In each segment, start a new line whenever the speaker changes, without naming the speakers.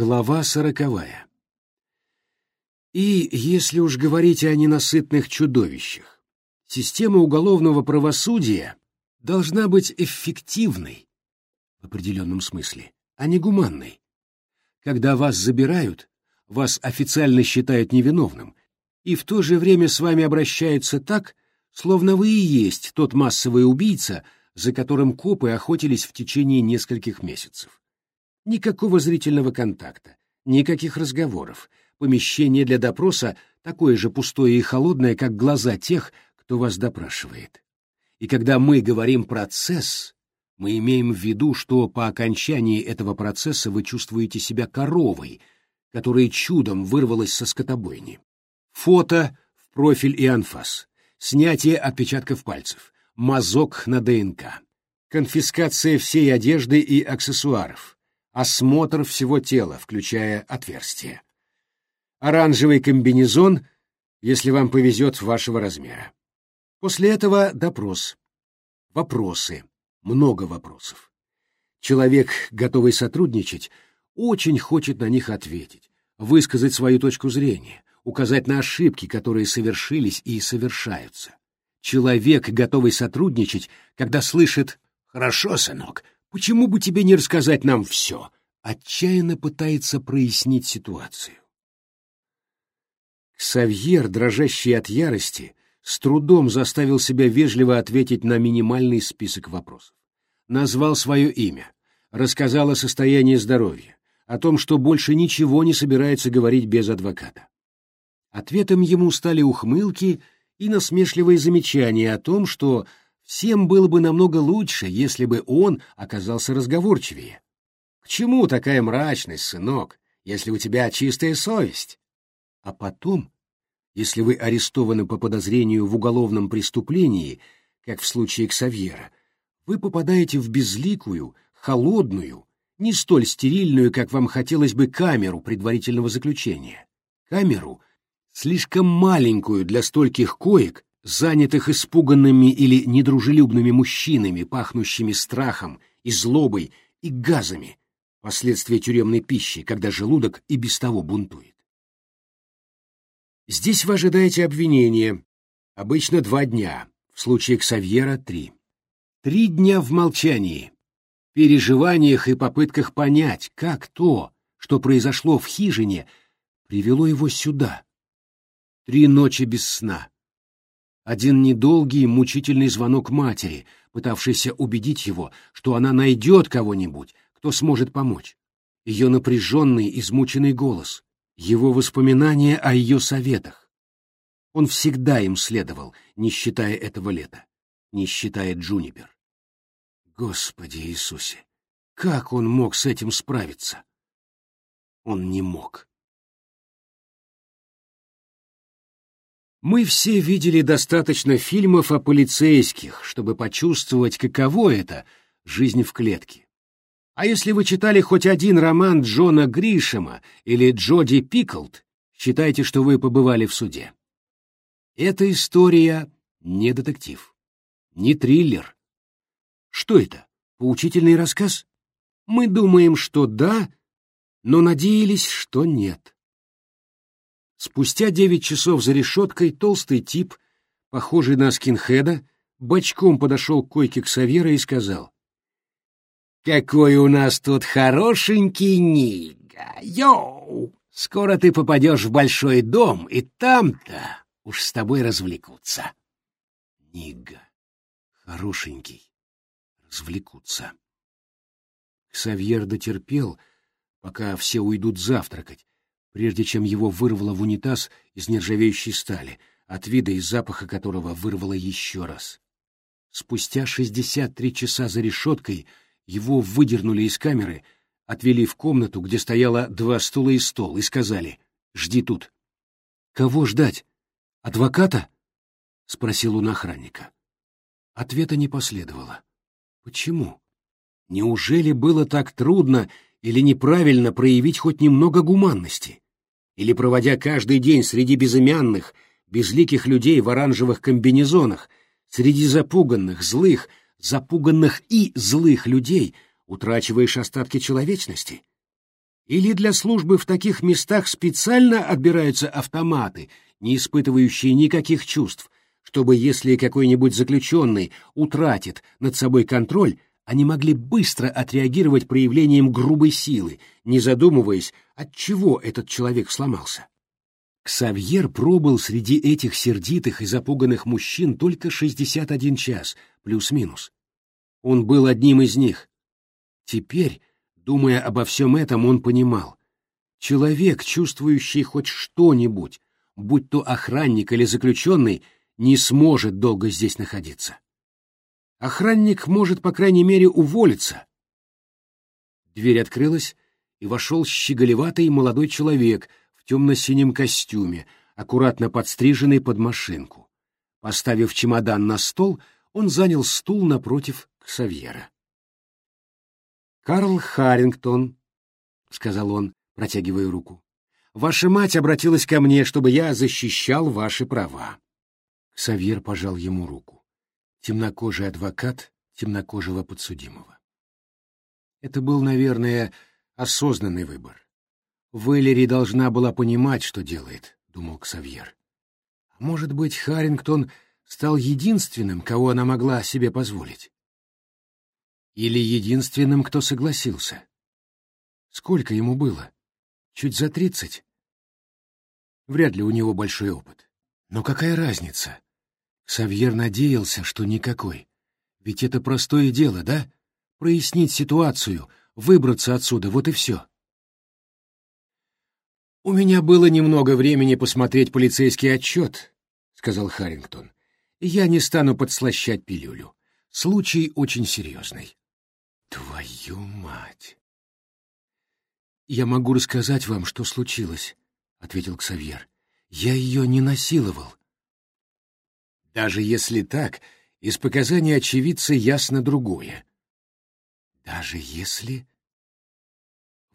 Глава сороковая. И если уж говорить о ненасытных чудовищах, система уголовного правосудия должна быть эффективной в определенном смысле, а не гуманной. Когда вас забирают, вас официально считают невиновным, и в то же время с вами обращаются так, словно вы и есть тот массовый убийца, за которым копы охотились в течение нескольких месяцев. Никакого зрительного контакта, никаких разговоров. Помещение для допроса такое же пустое и холодное, как глаза тех, кто вас допрашивает. И когда мы говорим «процесс», мы имеем в виду, что по окончании этого процесса вы чувствуете себя коровой, которая чудом вырвалась со скотобойни. Фото в профиль и анфас, снятие отпечатков пальцев, мазок на ДНК, конфискация всей одежды и аксессуаров, осмотр всего тела, включая отверстия. Оранжевый комбинезон, если вам повезет, вашего размера. После этого допрос. Вопросы. Много вопросов. Человек, готовый сотрудничать, очень хочет на них ответить, высказать свою точку зрения, указать на ошибки, которые совершились и совершаются. Человек, готовый сотрудничать, когда слышит «Хорошо, сынок, Почему бы тебе не рассказать нам все? Отчаянно пытается прояснить ситуацию. Ксавьер, дрожащий от ярости, с трудом заставил себя вежливо ответить на минимальный список вопросов. Назвал свое имя, рассказал о состоянии здоровья, о том, что больше ничего не собирается говорить без адвоката. Ответом ему стали ухмылки и насмешливые замечания о том, что Всем было бы намного лучше, если бы он оказался разговорчивее. К чему такая мрачность, сынок, если у тебя чистая совесть? А потом, если вы арестованы по подозрению в уголовном преступлении, как в случае Ксавьера, вы попадаете в безликую, холодную, не столь стерильную, как вам хотелось бы, камеру предварительного заключения. Камеру, слишком маленькую для стольких коек, занятых испуганными или недружелюбными мужчинами, пахнущими страхом и злобой и газами, последствия тюремной пищи, когда желудок и без того бунтует. Здесь вы ожидаете обвинения, обычно два дня, в случае Ксавьера — три. Три дня в молчании, переживаниях и попытках понять, как то, что произошло в хижине, привело его сюда. Три ночи без сна, один недолгий мучительный звонок матери, пытавшейся убедить его, что она найдет кого-нибудь, кто сможет помочь. Ее напряженный, измученный голос, его воспоминания о ее советах. Он всегда им следовал, не считая этого лета, не считая Джунипер. Господи Иисусе, как он мог с этим справиться? Он не мог. Мы все видели достаточно фильмов о полицейских, чтобы почувствовать, каково это — жизнь в клетке. А если вы читали хоть один роман Джона Гришема или Джоди Пиклд, считайте, что вы побывали в суде. Эта история не детектив, не триллер. Что это, поучительный рассказ? Мы думаем, что да, но надеялись, что нет. Спустя девять часов за решеткой толстый тип, похожий на скинхеда, бочком подошел к койке Ксавьера и сказал. «Какой у нас тут хорошенький Нига! Йоу! Скоро ты попадешь в большой дом, и там-то уж с тобой развлекутся». Нига. Хорошенький. Развлекутся. Ксавьер дотерпел, пока все уйдут завтракать, прежде чем его вырвало в унитаз из нержавеющей стали, от вида и запаха которого вырвало еще раз. Спустя шестьдесят три часа за решеткой его выдернули из камеры, отвели в комнату, где стояло два стула и стол, и сказали «Жди тут». «Кого ждать? Адвоката?» — спросил он охранника. Ответа не последовало. Почему? Неужели было так трудно или неправильно проявить хоть немного гуманности, или проводя каждый день среди безымянных, безликих людей в оранжевых комбинезонах, среди запуганных, злых, запуганных и злых людей, утрачиваешь остатки человечности? Или для службы в таких местах специально отбираются автоматы, не испытывающие никаких чувств, чтобы если какой-нибудь заключенный утратит над собой контроль, они могли быстро отреагировать проявлением грубой силы, не задумываясь, от чего этот человек сломался. Ксавьер пробыл среди этих сердитых и запуганных мужчин только 61 час, плюс-минус. Он был одним из них. Теперь, думая обо всем этом, он понимал. Человек, чувствующий хоть что-нибудь, будь то охранник или заключенный, не сможет долго здесь находиться. Охранник может, по крайней мере, уволиться. Дверь открылась, и вошел щеголеватый молодой человек в темно-синем костюме, аккуратно подстриженный под машинку. Поставив чемодан на стол, он занял стул напротив Ксавьера. «Карл Харрингтон», — сказал он, протягивая руку, — «ваша мать обратилась ко мне, чтобы я защищал ваши права». Ксавьер пожал ему руку темнокожий адвокат темнокожего подсудимого. Это был, наверное, осознанный выбор. Вэллери должна была понимать, что делает, — думал Ксавьер. А может быть, Харрингтон стал единственным, кого она могла себе позволить? Или единственным, кто согласился? Сколько ему было? Чуть за тридцать? Вряд ли у него большой опыт. Но какая разница? Савьер надеялся, что никакой. Ведь это простое дело, да? Прояснить ситуацию, выбраться отсюда, вот и все. «У меня было немного времени посмотреть полицейский отчет», — сказал Харрингтон. «Я не стану подслащать пилюлю. Случай очень серьезный». «Твою мать!» «Я могу рассказать вам, что случилось», — ответил Ксавьер. «Я ее не насиловал. Даже если так, из показаний очевидца ясно другое. Даже если...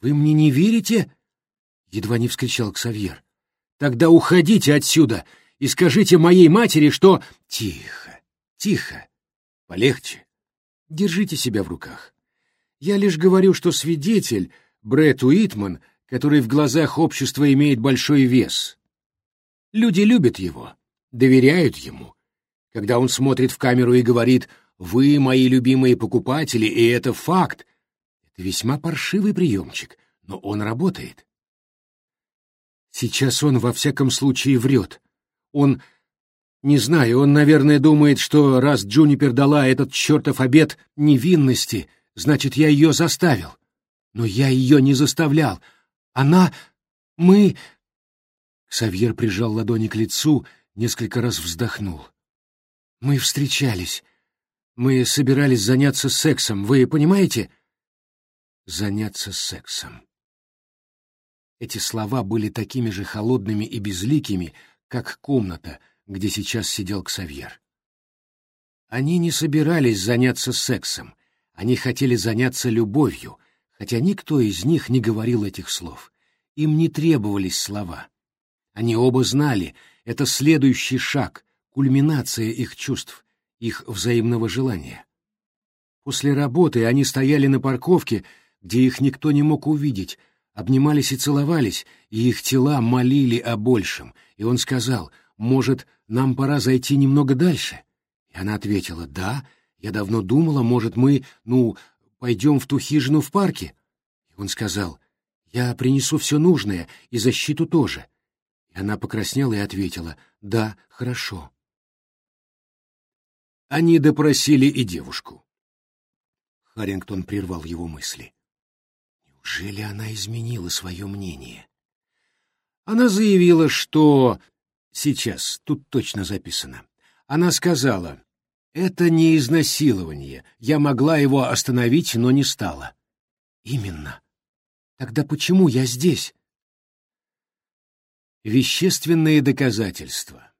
Вы мне не верите? Едва не вскричал Ксавьер. Тогда уходите отсюда и скажите моей матери, что... Тихо, тихо, полегче. Держите себя в руках. Я лишь говорю, что свидетель, Брэд Уитман, который в глазах общества имеет большой вес. Люди любят его, доверяют ему, когда он смотрит в камеру и говорит «Вы мои любимые покупатели, и это факт». Это весьма паршивый приемчик, но он работает. Сейчас он во всяком случае врет. Он... Не знаю, он, наверное, думает, что раз Джунипер дала этот чертов обед невинности, значит, я ее заставил. Но я ее не заставлял. Она... Мы... Савьер прижал ладони к лицу, несколько раз вздохнул. Мы встречались. Мы собирались заняться сексом, вы понимаете? Заняться сексом. Эти слова были такими же холодными и безликими, как комната, где сейчас сидел Ксавьер. Они не собирались заняться сексом, они хотели заняться любовью, хотя никто из них не говорил этих слов. Им не требовались слова. Они оба знали, это следующий шаг, кульминация их чувств, их взаимного желания. После работы они стояли на парковке, где их никто не мог увидеть, обнимались и целовались, и их тела молили о большем, и он сказал, «Может, нам пора зайти немного дальше?» И она ответила, «Да, я давно думала, может, мы, ну, пойдем в ту хижину в парке?» И он сказал, «Я принесу все нужное, и защиту тоже». И она покраснела и ответила, «Да, хорошо». Они допросили и девушку. Харрингтон прервал его мысли. Неужели она изменила свое мнение? Она заявила, что... Сейчас, тут точно записано. Она сказала, это не изнасилование, я могла его остановить, но не стала. Именно. Тогда почему я здесь? Вещественные доказательства.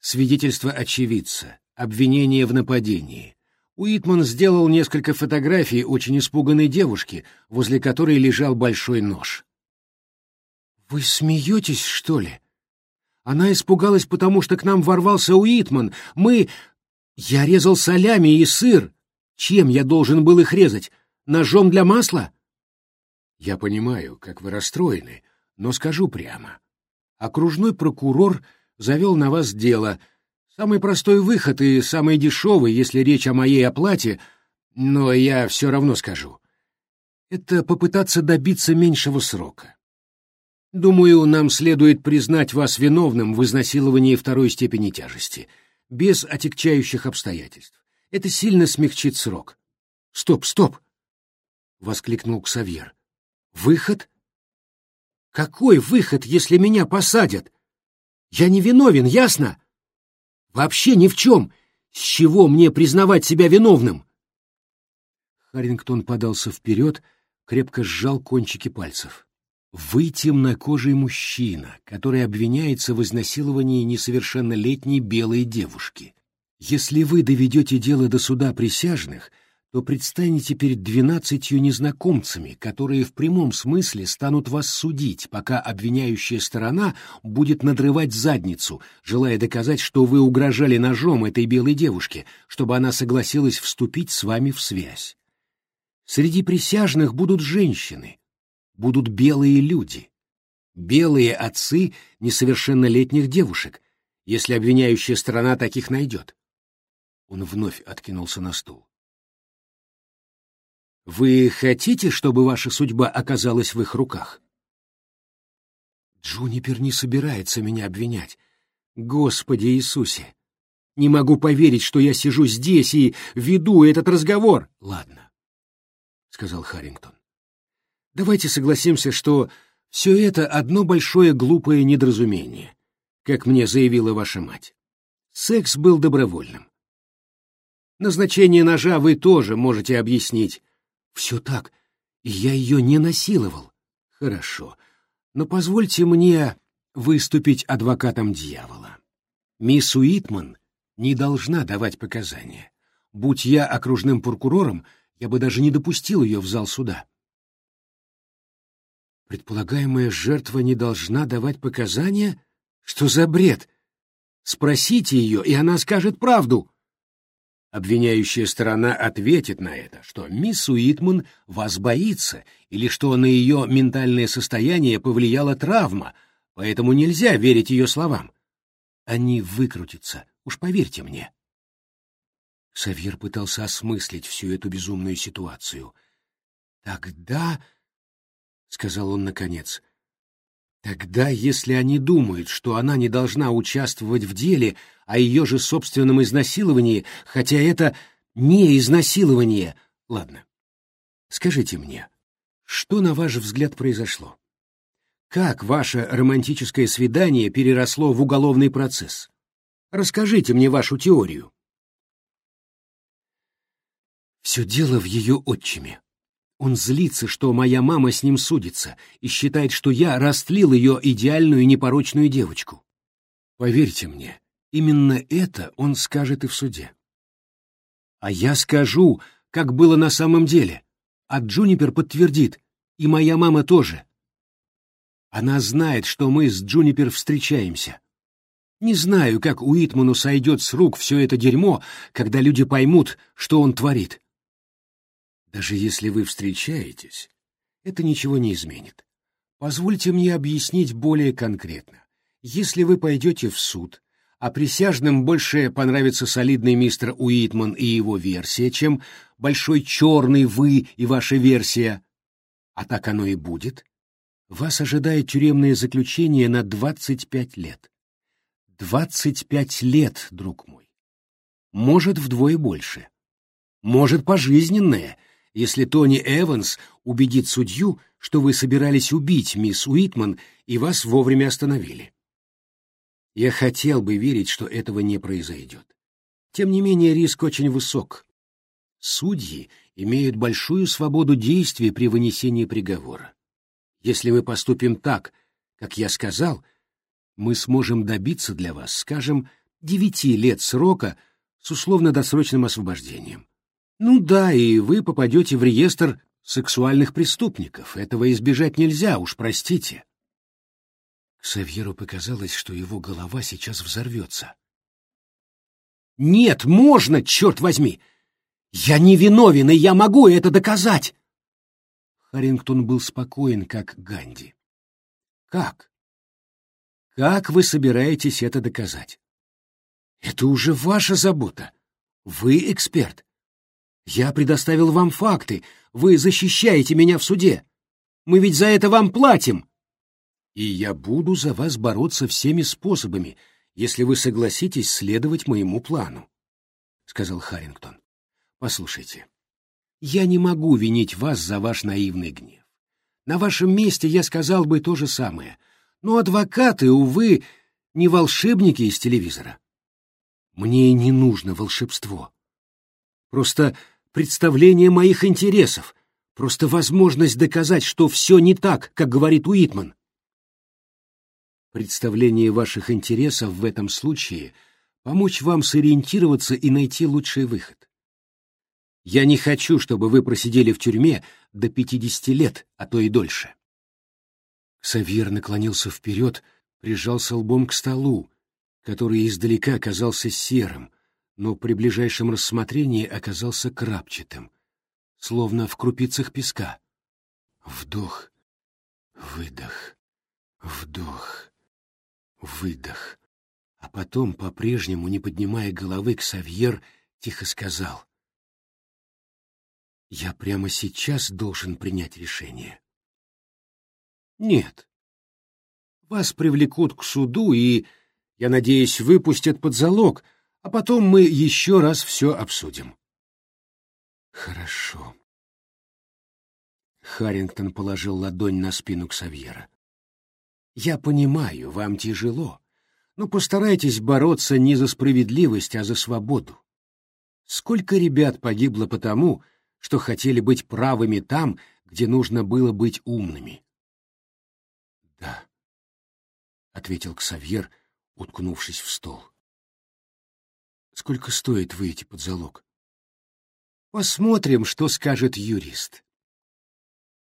Свидетельство очевидца обвинение в нападении. Уитман сделал несколько фотографий очень испуганной девушки, возле которой лежал большой нож. «Вы смеетесь, что ли? Она испугалась, потому что к нам ворвался Уитман. Мы... Я резал солями и сыр. Чем я должен был их резать? Ножом для масла?» Я понимаю, как вы расстроены, но скажу прямо. Окружной прокурор завел на вас дело. Самый простой выход и самый дешевый, если речь о моей оплате, но я все равно скажу. Это попытаться добиться меньшего срока. Думаю, нам следует признать вас виновным в изнасиловании второй степени тяжести, без отягчающих обстоятельств. Это сильно смягчит срок. Стоп, стоп! — воскликнул Ксавьер. Выход? Какой выход, если меня посадят? Я не виновен, ясно? Вообще ни в чем. С чего мне признавать себя виновным? Харрингтон подался вперед, крепко сжал кончики пальцев. Вы темнокожий мужчина, который обвиняется в изнасиловании несовершеннолетней белой девушки. Если вы доведете дело до суда присяжных, то предстанете перед двенадцатью незнакомцами, которые в прямом смысле станут вас судить, пока обвиняющая сторона будет надрывать задницу, желая доказать, что вы угрожали ножом этой белой девушке, чтобы она согласилась вступить с вами в связь. Среди присяжных будут женщины, будут белые люди, белые отцы несовершеннолетних девушек, если обвиняющая сторона таких найдет. Он вновь откинулся на стул. Вы хотите, чтобы ваша судьба оказалась в их руках? Джунипер не собирается меня обвинять. Господи Иисусе! Не могу поверить, что я сижу здесь и веду этот разговор. Ладно, — сказал Харрингтон. Давайте согласимся, что все это одно большое глупое недоразумение, как мне заявила ваша мать. Секс был добровольным. Назначение ножа вы тоже можете объяснить. Все так, и я ее не насиловал. Хорошо, но позвольте мне выступить адвокатом дьявола. Мисс Уитман не должна давать показания. Будь я окружным прокурором, я бы даже не допустил ее в зал суда. Предполагаемая жертва не должна давать показания? Что за бред? Спросите ее, и она скажет правду. Обвиняющая сторона ответит на это, что мисс Уитман вас боится, или что на ее ментальное состояние повлияла травма, поэтому нельзя верить ее словам. Они выкрутятся, уж поверьте мне. Савьер пытался осмыслить всю эту безумную ситуацию. «Тогда...» — сказал он наконец. «Тогда, если они думают, что она не должна участвовать в деле о ее же собственном изнасиловании, хотя это не изнасилование... Ладно, скажите мне, что, на ваш взгляд, произошло? Как ваше романтическое свидание переросло в уголовный процесс? Расскажите мне вашу теорию». Все дело в ее отчиме. Он злится, что моя мама с ним судится, и считает, что я растлил ее идеальную непорочную девочку. Поверьте мне, именно это он скажет и в суде. А я скажу, как было на самом деле. А Джунипер подтвердит, и моя мама тоже. Она знает, что мы с Джунипер встречаемся. Не знаю, как Уитману сойдет с рук все это дерьмо, когда люди поймут, что он творит. Даже если вы встречаетесь, это ничего не изменит. Позвольте мне объяснить более конкретно. Если вы пойдете в суд, а присяжным больше понравится солидный мистер Уитман и его версия, чем большой черный вы и ваша версия, а так оно и будет, вас ожидает тюремное заключение на 25 лет. 25 лет, друг мой. Может, вдвое больше. Может, пожизненное — если Тони Эванс убедит судью, что вы собирались убить мисс Уитман и вас вовремя остановили. Я хотел бы верить, что этого не произойдет. Тем не менее, риск очень высок. Судьи имеют большую свободу действий при вынесении приговора. Если мы поступим так, как я сказал, мы сможем добиться для вас, скажем, девяти лет срока с условно-досрочным освобождением. Ну да, и вы попадете в реестр сексуальных преступников. Этого избежать нельзя, уж простите. Ксавьеру показалось, что его голова сейчас взорвется. «Нет, можно, черт возьми! Я не виновен, и я могу это доказать!» Харрингтон был спокоен, как Ганди. Как? Как вы собираетесь это доказать? Это уже ваша забота. Вы эксперт. Я предоставил вам факты. Вы защищаете меня в суде. Мы ведь за это вам платим. И я буду за вас бороться всеми способами, если вы согласитесь следовать моему плану, — сказал Харрингтон. Послушайте, я не могу винить вас за ваш наивный гнев. На вашем месте я сказал бы то же самое. Но адвокаты, увы, не волшебники из телевизора. Мне не нужно волшебство. Просто представление моих интересов, просто возможность доказать, что все не так, как говорит Уитман. Представление ваших интересов в этом случае — помочь вам сориентироваться и найти лучший выход. Я не хочу, чтобы вы просидели в тюрьме до пятидесяти лет, а то и дольше. Савьер наклонился вперед, прижался лбом к столу, который издалека казался серым, но при ближайшем рассмотрении оказался крапчатым, словно в крупицах песка. Вдох, выдох, вдох, выдох. А потом, по-прежнему не поднимая головы, Ксавьер тихо сказал. «Я прямо сейчас должен принять решение». «Нет. Вас привлекут к суду и, я надеюсь, выпустят под залог, а потом мы еще раз все обсудим». «Хорошо». Харрингтон положил ладонь на спину Ксавьера. Я понимаю, вам тяжело, но постарайтесь бороться не за справедливость, а за свободу. Сколько ребят погибло потому, что хотели быть правыми там, где нужно было быть умными? — Да, — ответил Ксавьер, уткнувшись в стол. — Сколько стоит выйти под залог? — Посмотрим, что скажет юрист.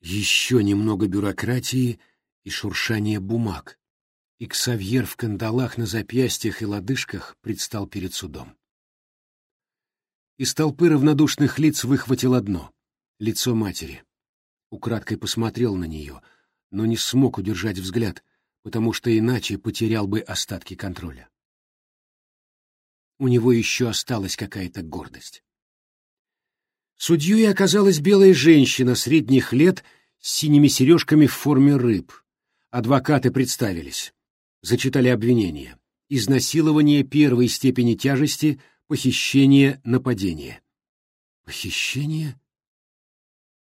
Еще немного бюрократии — и шуршание бумаг, и Ксавьер в кандалах на запястьях и лодыжках предстал перед судом. Из толпы равнодушных лиц выхватил одно — лицо матери. Украдкой посмотрел на нее, но не смог удержать взгляд, потому что иначе потерял бы остатки контроля. У него еще осталась какая-то гордость. Судьей оказалась белая женщина средних лет с синими сережками в форме рыб, Адвокаты представились, зачитали обвинения. Изнасилование первой степени тяжести, похищение, нападение. Похищение?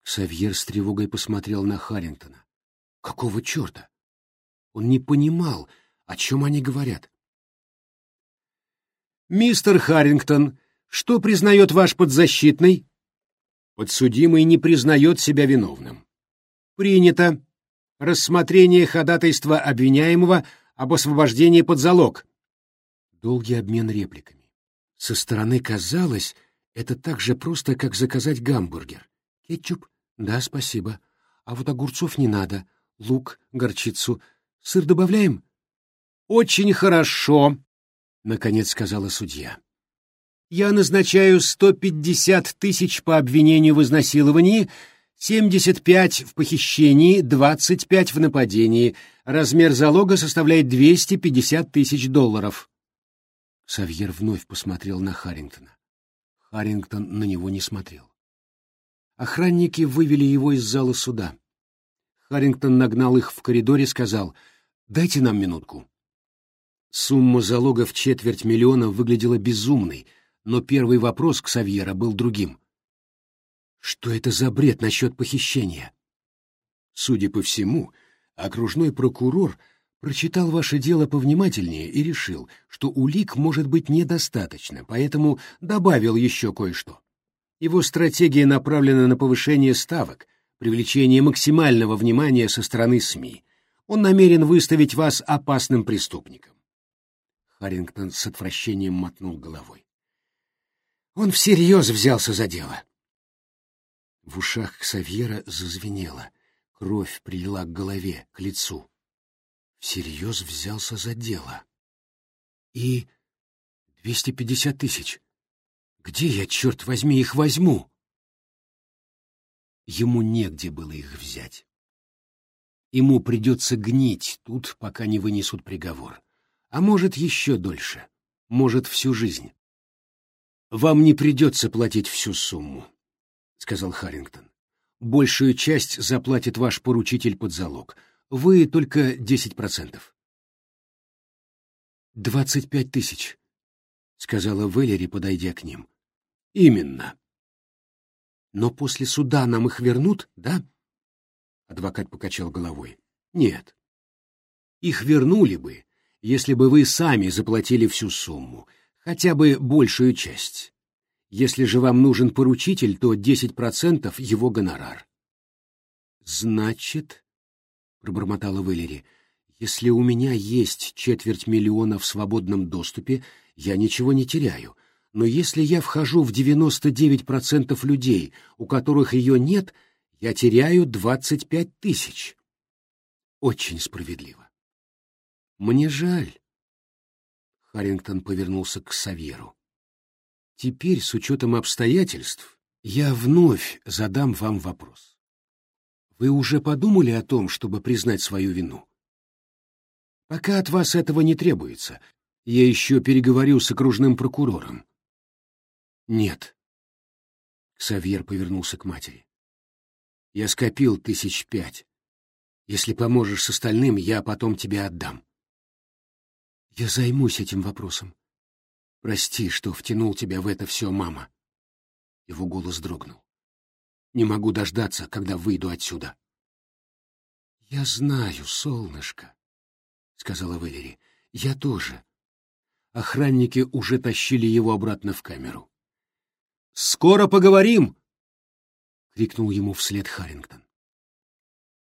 Савьер с тревогой посмотрел на Харрингтона. Какого черта? Он не понимал, о чем они говорят. «Мистер Харрингтон, что признает ваш подзащитный?» «Подсудимый не признает себя виновным». «Принято рассмотрение ходатайства обвиняемого об освобождении под залог. Долгий обмен репликами. Со стороны казалось, это так же просто, как заказать гамбургер. Кетчуп? Да, спасибо. А вот огурцов не надо. Лук, горчицу. Сыр добавляем? Очень хорошо, наконец сказала судья. Я назначаю 150 тысяч по обвинению в изнасиловании 75 в похищении, 25 в нападении. Размер залога составляет 250 тысяч долларов. Савьер вновь посмотрел на Харрингтона. Харрингтон на него не смотрел. Охранники вывели его из зала суда. Харрингтон нагнал их в коридоре и сказал, «Дайте нам минутку». Сумма залога в четверть миллиона выглядела безумной, но первый вопрос к Савьера был другим. Что это за бред насчет похищения? Судя по всему, окружной прокурор прочитал ваше дело повнимательнее и решил, что улик может быть недостаточно, поэтому добавил еще кое-что. Его стратегия направлена на повышение ставок, привлечение максимального внимания со стороны СМИ. Он намерен выставить вас опасным преступником. Харрингтон с отвращением мотнул головой. Он всерьез взялся за дело. В ушах Ксавьера зазвенело, кровь прилила к голове, к лицу. Всерьез взялся за дело. И двести пятьдесят тысяч. Где я, черт возьми, их возьму? ему негде было их взять. Ему придется гнить тут, пока не вынесут приговор. А может, еще дольше. Может, всю жизнь. «Вам не придется платить всю сумму», — сказал Харрингтон. «Большую часть заплатит ваш поручитель под залог. Вы только десять процентов». «Двадцать пять тысяч», — сказала Веллери, подойдя к ним. «Именно». «Но после суда нам их вернут, да?» Адвокат покачал головой. «Нет. Их вернули бы, если бы вы сами заплатили всю сумму, хотя бы большую часть. Если же вам нужен поручитель, то 10% его гонорар». «Значит...» — пробормотала Валери, — «если у меня есть четверть миллиона в свободном доступе, я ничего не теряю. Но если я вхожу в 99% людей, у которых ее нет, я теряю 25 тысяч». Очень справедливо. Мне жаль. Харрингтон повернулся к Савьеру. Теперь, с учетом обстоятельств, я вновь задам вам вопрос. Вы уже подумали о том, чтобы признать свою вину? Пока от вас этого не требуется. Я еще переговорю с окружным прокурором. Нет. Савьер повернулся к матери. Я скопил тысяч пять. Если поможешь с остальным, я потом тебе отдам. Я займусь этим вопросом. Прости, что втянул тебя в это все, мама. Его голос дрогнул. Не могу дождаться, когда выйду отсюда. Я знаю, солнышко, сказала Валери. Я тоже. Охранники уже тащили его обратно в камеру. Скоро поговорим, крикнул ему вслед Харрингтон.